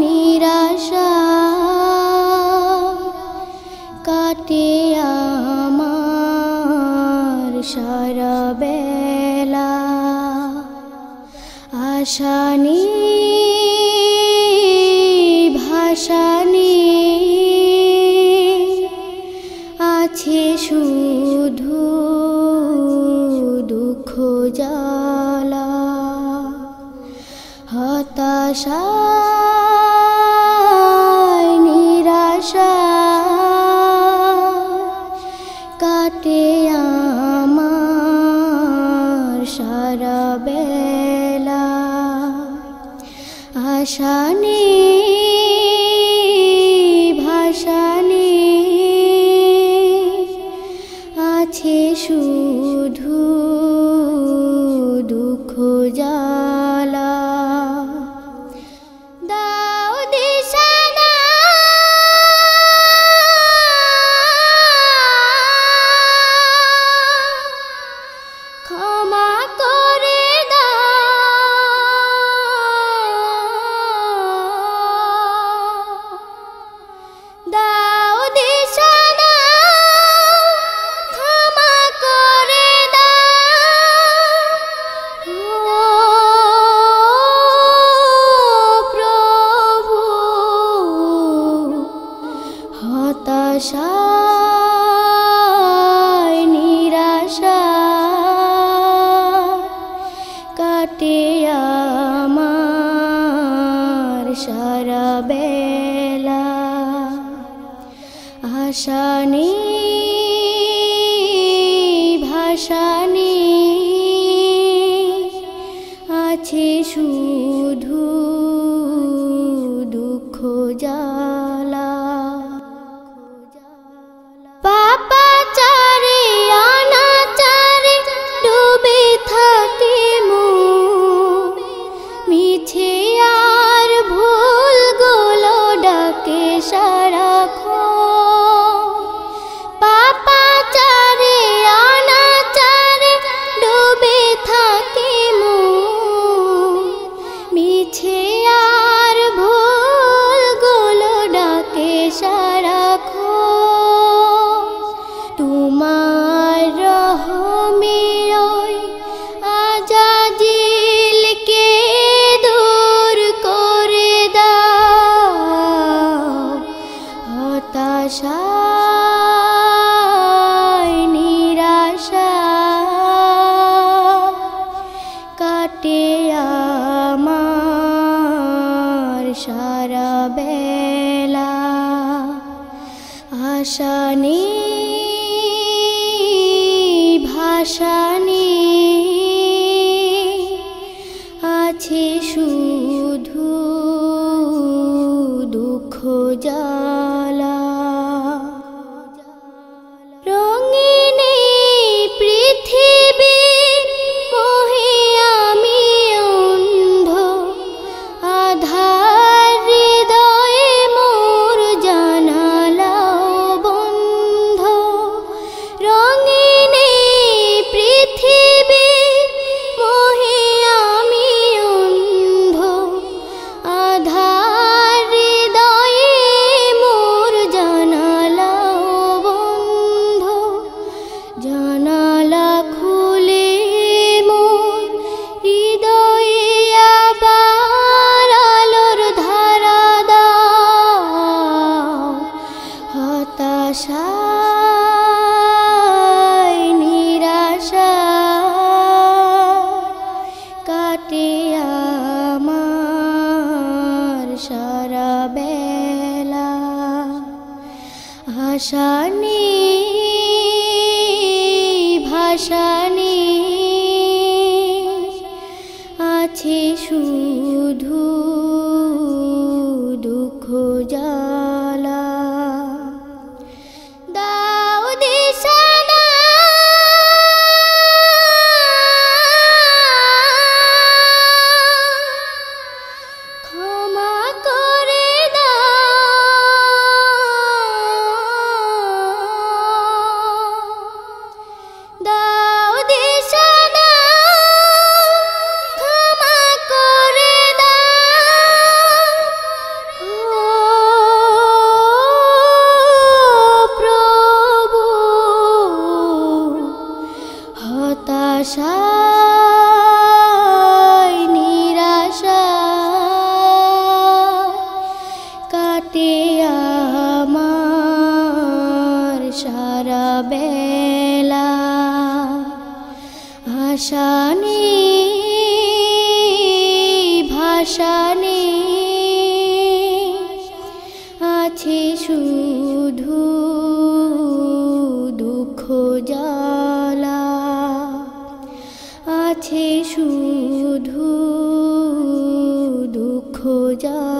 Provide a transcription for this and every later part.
নিরাশা বেলা। আশানি ভাষানি আছে শুধু দুঃখ জ্বালা। হতাশা নিরাশা কাটে আমার সারা বেলা। আশা নেই ভাষা নেই भाषा भाषा আমার সারা বেলা আশা নিয়ে भाषा भाषा আশানি ভাসানি আছে শুধু দুঃখ জ্বালা আছে শুধু দুঃখ জ্বালা।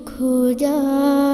দুঃখ জ্বালা